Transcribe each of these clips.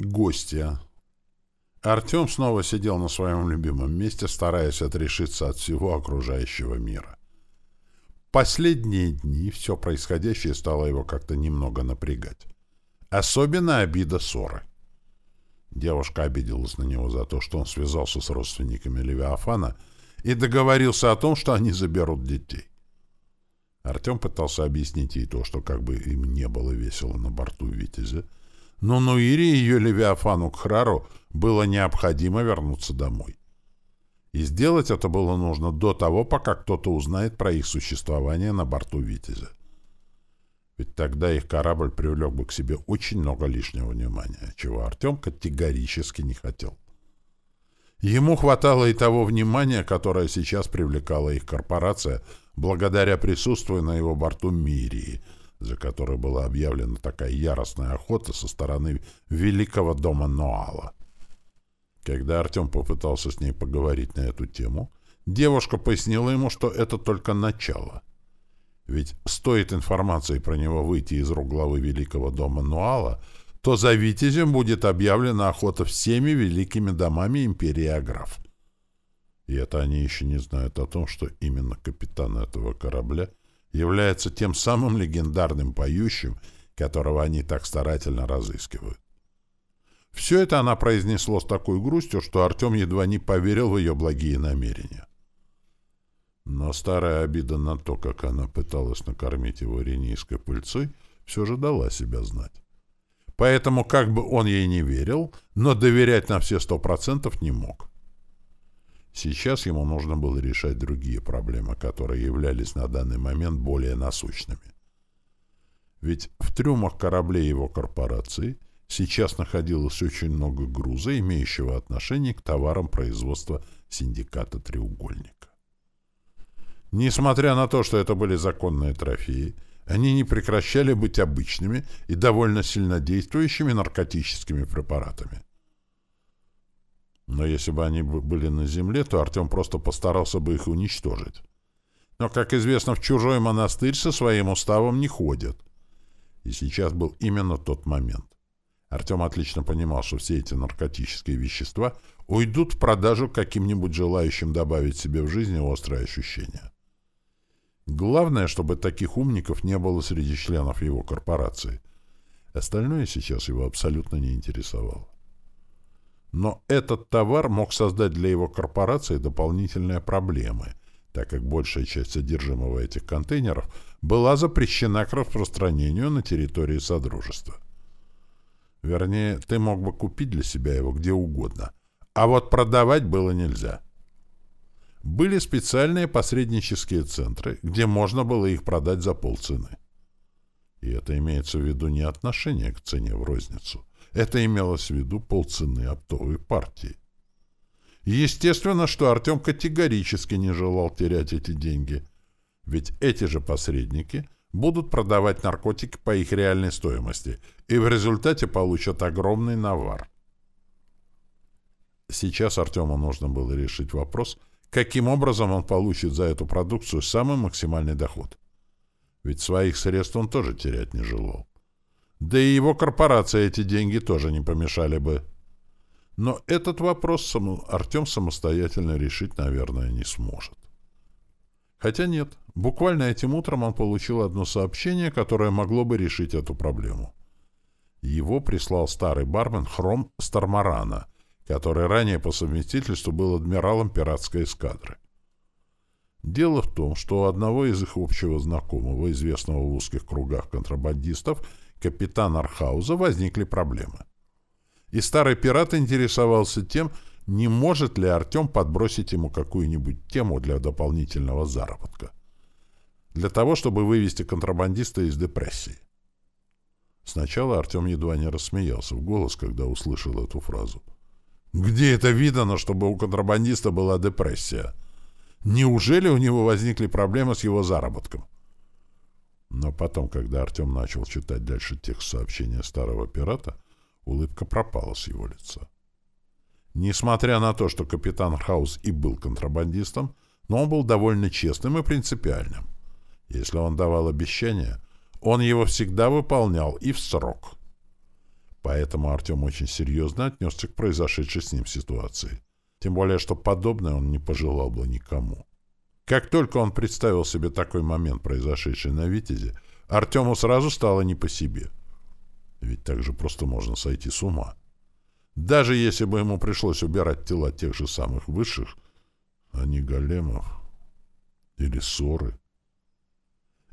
Гостья. Артем снова сидел на своем любимом месте, стараясь отрешиться от всего окружающего мира. Последние дни все происходящее стало его как-то немного напрягать. Особенно обида ссоры. Девушка обиделась на него за то, что он связался с родственниками Левиафана и договорился о том, что они заберут детей. Артем пытался объяснить ей то, что как бы им не было весело на борту «Витязя», но Нуире и ее Левиафану Кхрару было необходимо вернуться домой. И сделать это было нужно до того, пока кто-то узнает про их существование на борту «Витязя». Ведь тогда их корабль привлек бы к себе очень много лишнего внимания, чего Артем категорически не хотел. Ему хватало и того внимания, которое сейчас привлекала их корпорация благодаря присутствию на его борту Мирии — за которой была объявлена такая яростная охота со стороны великого дома Ноала. Когда Артем попытался с ней поговорить на эту тему, девушка пояснила ему, что это только начало. Ведь стоит информации про него выйти из рук главы великого дома Нуала, то за Витязем будет объявлена охота всеми великими домами империи Аграф. И это они еще не знают о том, что именно капитан этого корабля — является тем самым легендарным поющим, которого они так старательно разыскивают. Все это она произнесла с такой грустью, что Артем едва не поверил в ее благие намерения. Но старая обида на то, как она пыталась накормить его ренийской пыльцой, все же дала себя знать. Поэтому, как бы он ей не верил, но доверять на все сто процентов не мог. Сейчас ему нужно было решать другие проблемы, которые являлись на данный момент более насущными. Ведь в трюмах кораблей его корпорации сейчас находилось очень много груза, имеющего отношение к товарам производства синдиката «Треугольника». Несмотря на то, что это были законные трофеи, они не прекращали быть обычными и довольно сильнодействующими наркотическими препаратами. Но если бы они были на земле, то Артем просто постарался бы их уничтожить. Но, как известно, в чужой монастырь со своим уставом не ходят. И сейчас был именно тот момент. Артем отлично понимал, что все эти наркотические вещества уйдут в продажу каким-нибудь желающим добавить себе в жизни острые ощущения. Главное, чтобы таких умников не было среди членов его корпорации. Остальное сейчас его абсолютно не интересовало. Но этот товар мог создать для его корпорации дополнительные проблемы, так как большая часть содержимого этих контейнеров была запрещена к распространению на территории Содружества. Вернее, ты мог бы купить для себя его где угодно, а вот продавать было нельзя. Были специальные посреднические центры, где можно было их продать за полцены. И это имеется в виду не отношение к цене в розницу, это имелось в виду полцены оптовой партии. Естественно, что Артем категорически не желал терять эти деньги, ведь эти же посредники будут продавать наркотики по их реальной стоимости и в результате получат огромный навар. Сейчас Артему нужно было решить вопрос, каким образом он получит за эту продукцию самый максимальный доход. Ведь своих средств он тоже терять не желал. Да и его корпорация эти деньги тоже не помешали бы. Но этот вопрос сам... Артем самостоятельно решить, наверное, не сможет. Хотя нет, буквально этим утром он получил одно сообщение, которое могло бы решить эту проблему. Его прислал старый бармен Хром Стармарана, который ранее по совместительству был адмиралом пиратской эскадры. Дело в том, что у одного из их общего знакомого, известного в узких кругах контрабандистов, капитана Архауза возникли проблемы. И старый пират интересовался тем, не может ли Артем подбросить ему какую-нибудь тему для дополнительного заработка. Для того, чтобы вывести контрабандиста из депрессии. Сначала Артем едва не рассмеялся в голос, когда услышал эту фразу. «Где это видано, чтобы у контрабандиста была депрессия? Неужели у него возникли проблемы с его заработком?» Но потом, когда Артем начал читать дальше текст сообщения старого пирата, улыбка пропала с его лица. Несмотря на то, что капитан Хаус и был контрабандистом, но он был довольно честным и принципиальным. Если он давал обещание, он его всегда выполнял и в срок. Поэтому Артем очень серьезно отнесся к произошедшей с ним ситуации. Тем более, что подобное он не пожелал бы никому. Как только он представил себе такой момент, произошедший на «Витязе», Артему сразу стало не по себе. Ведь так же просто можно сойти с ума. Даже если бы ему пришлось убирать тела тех же самых высших, а не големов или ссоры.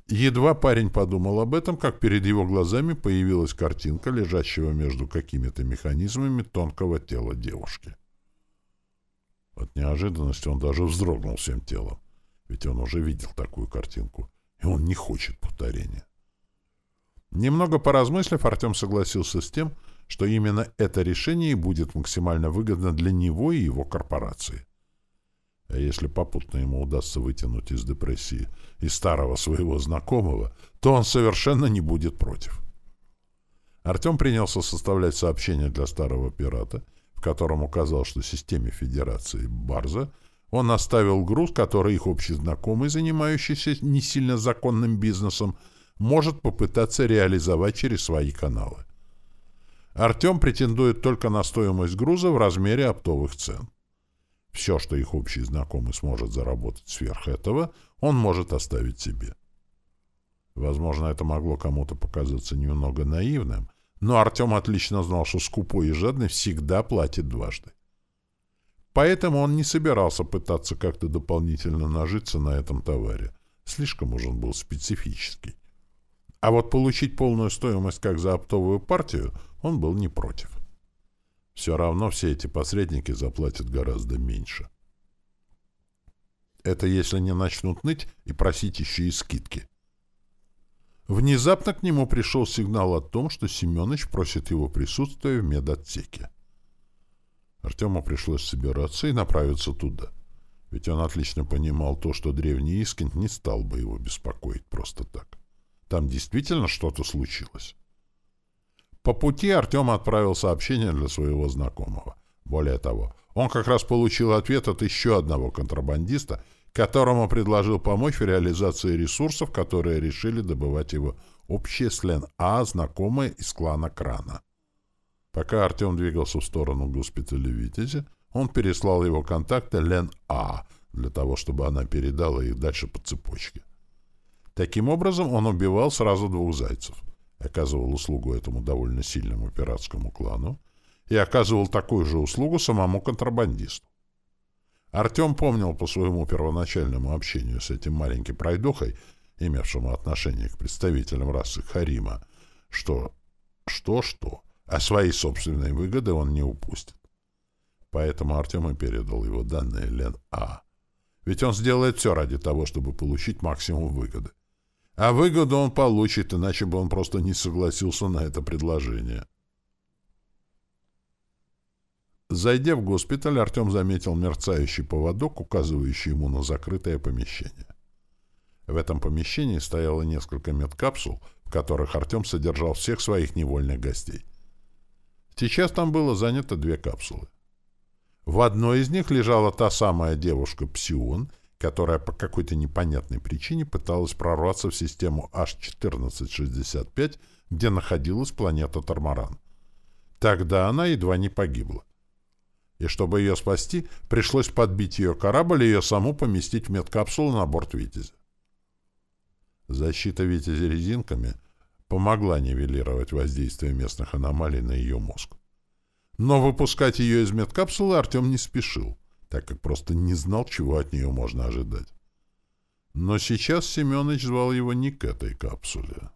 Едва парень подумал об этом, как перед его глазами появилась картинка, лежащего между какими-то механизмами тонкого тела девушки. От неожиданности он даже вздрогнул всем телом, ведь он уже видел такую картинку, и он не хочет повторения. Немного поразмыслив, Артем согласился с тем, что именно это решение будет максимально выгодно для него и его корпорации. А если попутно ему удастся вытянуть из депрессии и старого своего знакомого, то он совершенно не будет против. Артем принялся составлять сообщение для старого пирата, в котором указал, что системе Федерации Барза он оставил груз, который их общий знакомый, занимающийся не сильно законным бизнесом, может попытаться реализовать через свои каналы. Артем претендует только на стоимость груза в размере оптовых цен. Все, что их общий знакомый сможет заработать сверх этого, он может оставить себе. Возможно, это могло кому-то показаться немного наивным, но Артем отлично знал, что скупой и жадный всегда платит дважды. Поэтому он не собирался пытаться как-то дополнительно нажиться на этом товаре. Слишком уж он был специфический. А вот получить полную стоимость как за оптовую партию он был не против. Все равно все эти посредники заплатят гораздо меньше. Это если не начнут ныть и просить еще и скидки. Внезапно к нему пришел сигнал о том, что Семенович просит его присутствия в медотсеке. Артему пришлось собираться и направиться туда. Ведь он отлично понимал то, что древний Искин не стал бы его беспокоить просто так. Там действительно что-то случилось. По пути Артем отправил сообщение для своего знакомого. Более того, он как раз получил ответ от еще одного контрабандиста, которому предложил помочь в реализации ресурсов, которые решили добывать его общие с Лен А, знакомые из клана Крана. Пока Артем двигался в сторону госпиталя Витязи, он переслал его контакты Лен А, для того, чтобы она передала их дальше по цепочке. Таким образом, он убивал сразу двух зайцев оказывал услугу этому довольно сильному пиратскому клану и оказывал такую же услугу самому контрабандисту. Артем помнил по своему первоначальному общению с этим маленьким пройдохой, имевшему отношение к представителям расы Харима, что что-что, а свои собственные выгоды он не упустит. Поэтому Артем и передал его данные Лен А. Ведь он сделает все ради того, чтобы получить максимум выгоды. А выгоду он получит, иначе бы он просто не согласился на это предложение. Зайдя в госпиталь, Артем заметил мерцающий поводок, указывающий ему на закрытое помещение. В этом помещении стояло несколько медкапсул, в которых Артем содержал всех своих невольных гостей. Сейчас там было занято две капсулы. В одной из них лежала та самая девушка Псион, которая по какой-то непонятной причине пыталась прорваться в систему H1465, где находилась планета Тормаран. Тогда она едва не погибла. И чтобы ее спасти, пришлось подбить ее корабль и ее саму поместить в медкапсулу на борт «Витязя». Защита «Витязя» резинками помогла нивелировать воздействие местных аномалий на ее мозг. Но выпускать ее из медкапсулы Артем не спешил так как просто не знал, чего от нее можно ожидать. Но сейчас Семенович звал его не к этой капсуле.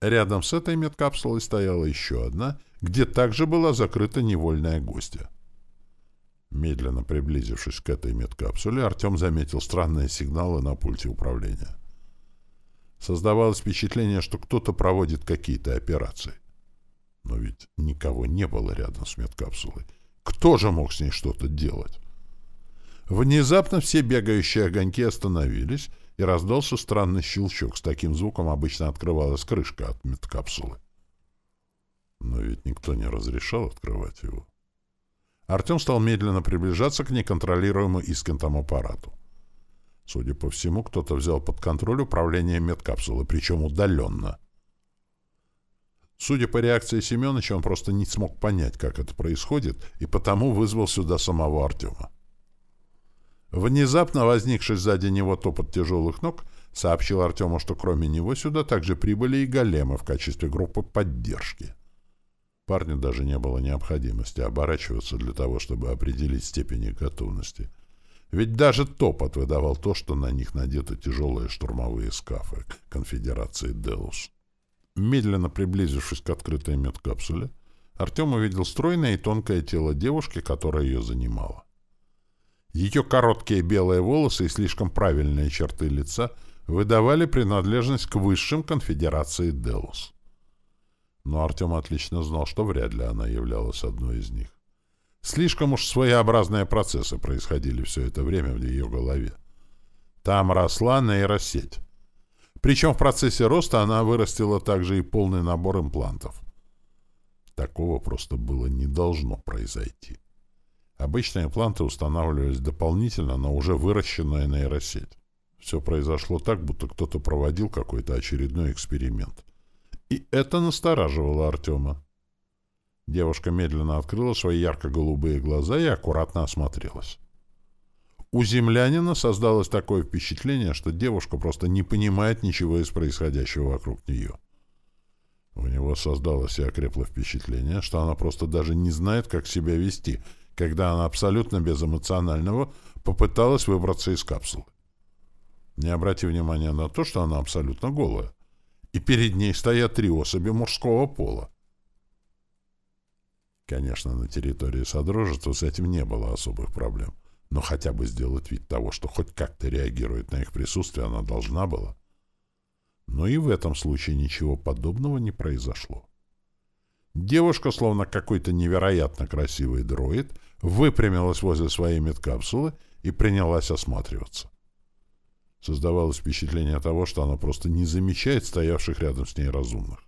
Рядом с этой медкапсулой стояла еще одна, где также была закрыта невольная гостья. Медленно приблизившись к этой медкапсуле, Артем заметил странные сигналы на пульте управления. Создавалось впечатление, что кто-то проводит какие-то операции. Но ведь никого не было рядом с медкапсулой, кто же мог с ней что-то делать? Внезапно все бегающие огоньки остановились, и раздался странный щелчок. С таким звуком обычно открывалась крышка от медкапсулы. Но ведь никто не разрешал открывать его. Артем стал медленно приближаться к неконтролируемому Искентом аппарату. Судя по всему, кто-то взял под контроль управление медкапсулы, причем удаленно. Судя по реакции Семеновича, он просто не смог понять, как это происходит, и потому вызвал сюда самого Артема. Внезапно возникший сзади него топот тяжелых ног сообщил Артему, что кроме него сюда также прибыли и големы в качестве группы поддержки. Парню даже не было необходимости оборачиваться для того, чтобы определить степень готовности. Ведь даже топот выдавал то, что на них надеты тяжелые штурмовые скафы конфедерации «Делус». Медленно приблизившись к открытой медкапсуле, Артем увидел стройное и тонкое тело девушки, которая ее занимала. Ее короткие белые волосы и слишком правильные черты лица выдавали принадлежность к высшим конфедерации Делус. Но Артем отлично знал, что вряд ли она являлась одной из них. Слишком уж своеобразные процессы происходили все это время в ее голове. Там росла нейросеть. Причем в процессе роста она вырастила также и полный набор имплантов. Такого просто было не должно произойти. Обычные импланты устанавливались дополнительно на уже выращенную нейросеть. Все произошло так, будто кто-то проводил какой-то очередной эксперимент. И это настораживало Артема. Девушка медленно открыла свои ярко-голубые глаза и аккуратно осмотрелась. У землянина создалось такое впечатление, что девушка просто не понимает ничего из происходящего вокруг нее. У него создалось и окрепло впечатление, что она просто даже не знает, как себя вести — когда она абсолютно безэмоционального попыталась выбраться из капсулы. Не обрати внимания на то, что она абсолютно голая, и перед ней стоят три особи мужского пола. Конечно, на территории Содружества с этим не было особых проблем, но хотя бы сделать вид того, что хоть как-то реагирует на их присутствие, она должна была. Но и в этом случае ничего подобного не произошло. Девушка, словно какой-то невероятно красивый дроид, выпрямилась возле своей медкапсулы и принялась осматриваться. Создавалось впечатление того, что она просто не замечает стоявших рядом с ней разумных.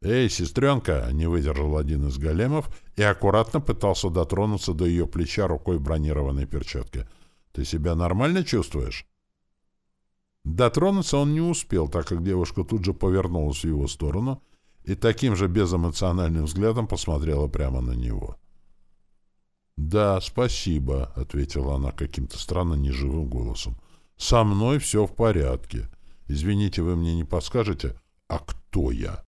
«Эй, сестренка!» — не выдержал один из големов и аккуратно пытался дотронуться до ее плеча рукой в бронированной перчатке. «Ты себя нормально чувствуешь?» Дотронуться он не успел, так как девушка тут же повернулась в его сторону и таким же безэмоциональным взглядом посмотрела прямо на него. «Да, спасибо», — ответила она каким-то странно неживым голосом. «Со мной все в порядке. Извините, вы мне не подскажете, а кто я?»